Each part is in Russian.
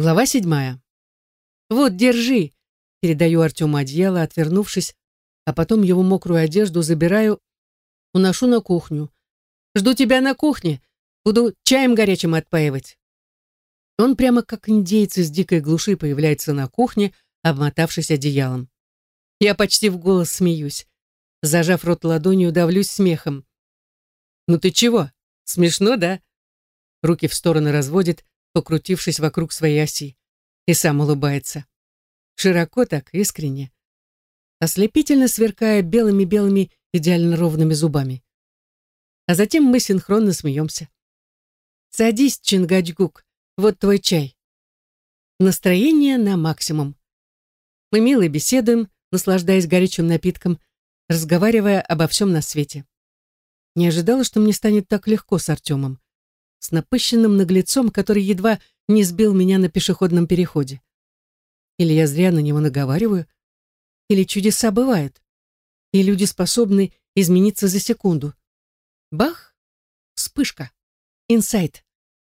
Глава седьмая. «Вот, держи!» Передаю Артему одеяло, отвернувшись, а потом его мокрую одежду забираю, уношу на кухню. «Жду тебя на кухне. Буду чаем горячим отпаивать». Он прямо как индейец из дикой глуши появляется на кухне, обмотавшись одеялом. Я почти в голос смеюсь. Зажав рот ладонью, давлюсь смехом. «Ну ты чего? Смешно, да?» Руки в стороны разводит, покрутившись вокруг своей оси, и сам улыбается. Широко так, искренне. Ослепительно сверкая белыми-белыми идеально ровными зубами. А затем мы синхронно смеемся. «Садись, Чингачгук, вот твой чай». Настроение на максимум. Мы мило беседуем, наслаждаясь горячим напитком, разговаривая обо всем на свете. Не ожидала, что мне станет так легко с Артемом с напыщенным наглецом, который едва не сбил меня на пешеходном переходе. Или я зря на него наговариваю, или чудеса бывают, и люди способны измениться за секунду. Бах! Вспышка. Инсайт.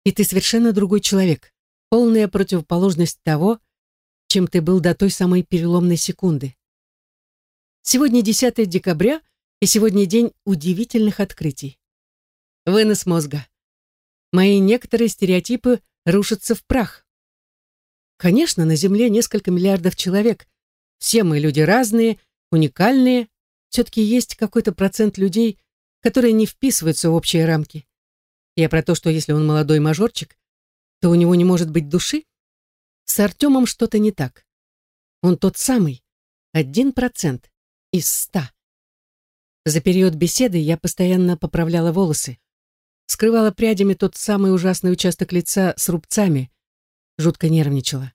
И ты совершенно другой человек. Полная противоположность того, чем ты был до той самой переломной секунды. Сегодня 10 декабря, и сегодня день удивительных открытий. Вынос мозга мои некоторые стереотипы рушатся в прах. Конечно, на Земле несколько миллиардов человек. Все мы люди разные, уникальные. Все-таки есть какой-то процент людей, которые не вписываются в общие рамки. Я про то, что если он молодой мажорчик, то у него не может быть души. С Артемом что-то не так. Он тот самый, один процент из ста. За период беседы я постоянно поправляла волосы скрывала прядями тот самый ужасный участок лица с рубцами. Жутко нервничала.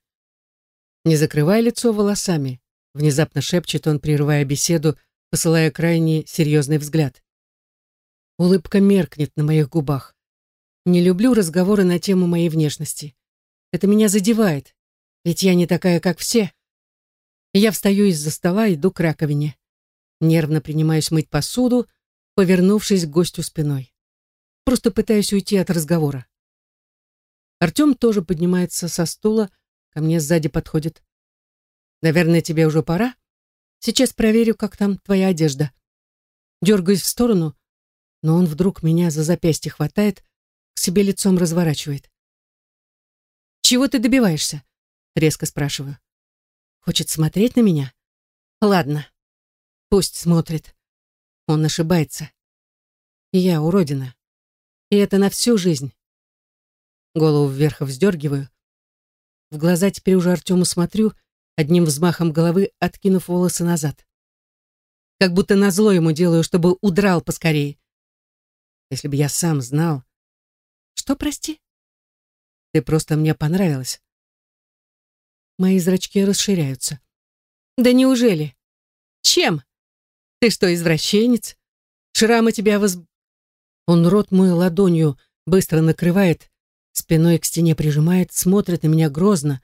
«Не закрывай лицо волосами», — внезапно шепчет он, прерывая беседу, посылая крайне серьезный взгляд. Улыбка меркнет на моих губах. Не люблю разговоры на тему моей внешности. Это меня задевает, ведь я не такая, как все. Я встаю из-за стола, иду к раковине. Нервно принимаюсь мыть посуду, повернувшись к гостю спиной. Просто пытаюсь уйти от разговора. Артем тоже поднимается со стула, ко мне сзади подходит. «Наверное, тебе уже пора? Сейчас проверю, как там твоя одежда». Дергаюсь в сторону, но он вдруг меня за запястье хватает, к себе лицом разворачивает. «Чего ты добиваешься?» — резко спрашиваю. «Хочет смотреть на меня?» «Ладно, пусть смотрит. Он ошибается. Я уродина. И это на всю жизнь. Голову вверх вздергиваю. В глаза теперь уже Артему смотрю, одним взмахом головы откинув волосы назад. Как будто назло ему делаю, чтобы удрал поскорее. Если бы я сам знал... Что, прости? Ты просто мне понравилась. Мои зрачки расширяются. Да неужели? Чем? Ты что, извращенец? Шрамы тебя воз... Он рот мой ладонью быстро накрывает, спиной к стене прижимает, смотрит на меня грозно.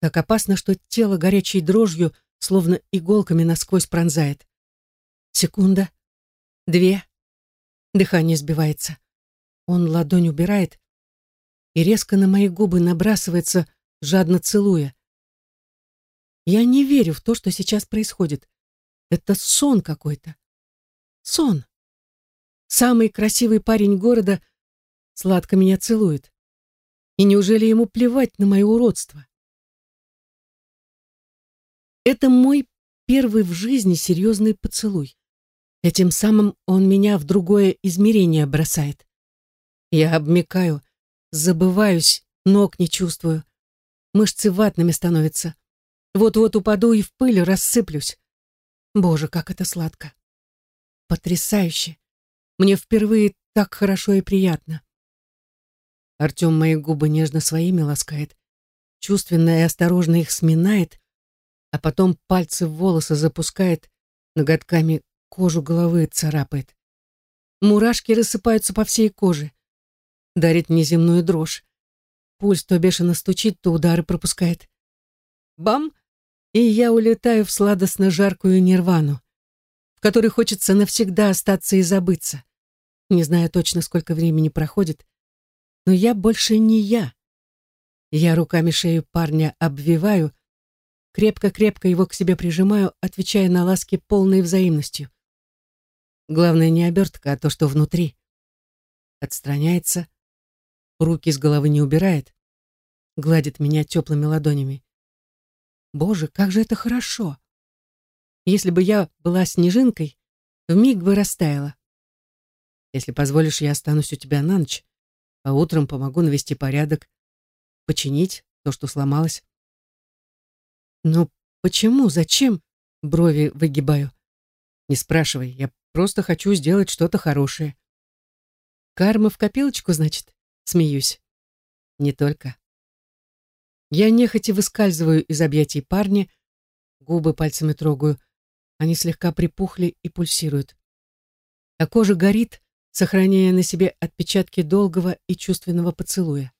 Так опасно, что тело горячей дрожью словно иголками насквозь пронзает. Секунда, две, дыхание сбивается. Он ладонь убирает и резко на мои губы набрасывается, жадно целуя. Я не верю в то, что сейчас происходит. Это сон какой-то. Сон. Самый красивый парень города сладко меня целует. И неужели ему плевать на мое уродство? Это мой первый в жизни серьезный поцелуй. Этим самым он меня в другое измерение бросает. Я обмикаю, забываюсь, ног не чувствую. Мышцы ватными становятся. Вот-вот упаду и в пыль рассыплюсь. Боже, как это сладко. Потрясающе. Мне впервые так хорошо и приятно. Артем мои губы нежно своими ласкает, чувственно и осторожно их сминает, а потом пальцы в волосы запускает, ноготками кожу головы царапает. Мурашки рассыпаются по всей коже. Дарит неземную дрожь. Пульс то бешено стучит, то удары пропускает. Бам! И я улетаю в сладостно жаркую нирвану, в которой хочется навсегда остаться и забыться. Не знаю точно, сколько времени проходит, но я больше не я. Я руками шею парня обвиваю, крепко-крепко его к себе прижимаю, отвечая на ласки полной взаимностью. Главное не обертка, а то, что внутри. Отстраняется, руки с головы не убирает, гладит меня теплыми ладонями. Боже, как же это хорошо! Если бы я была снежинкой, вмиг бы растаяла. Если позволишь, я останусь у тебя на ночь, а утром помогу навести порядок, починить то, что сломалось. Ну, почему, зачем? Брови выгибаю. Не спрашивай, я просто хочу сделать что-то хорошее. Карма в копилочку, значит? Смеюсь. Не только. Я нехотя выскальзываю из объятий парня, губы пальцами трогаю. Они слегка припухли и пульсируют. А кожа горит, сохраняя на себе отпечатки долгого и чувственного поцелуя.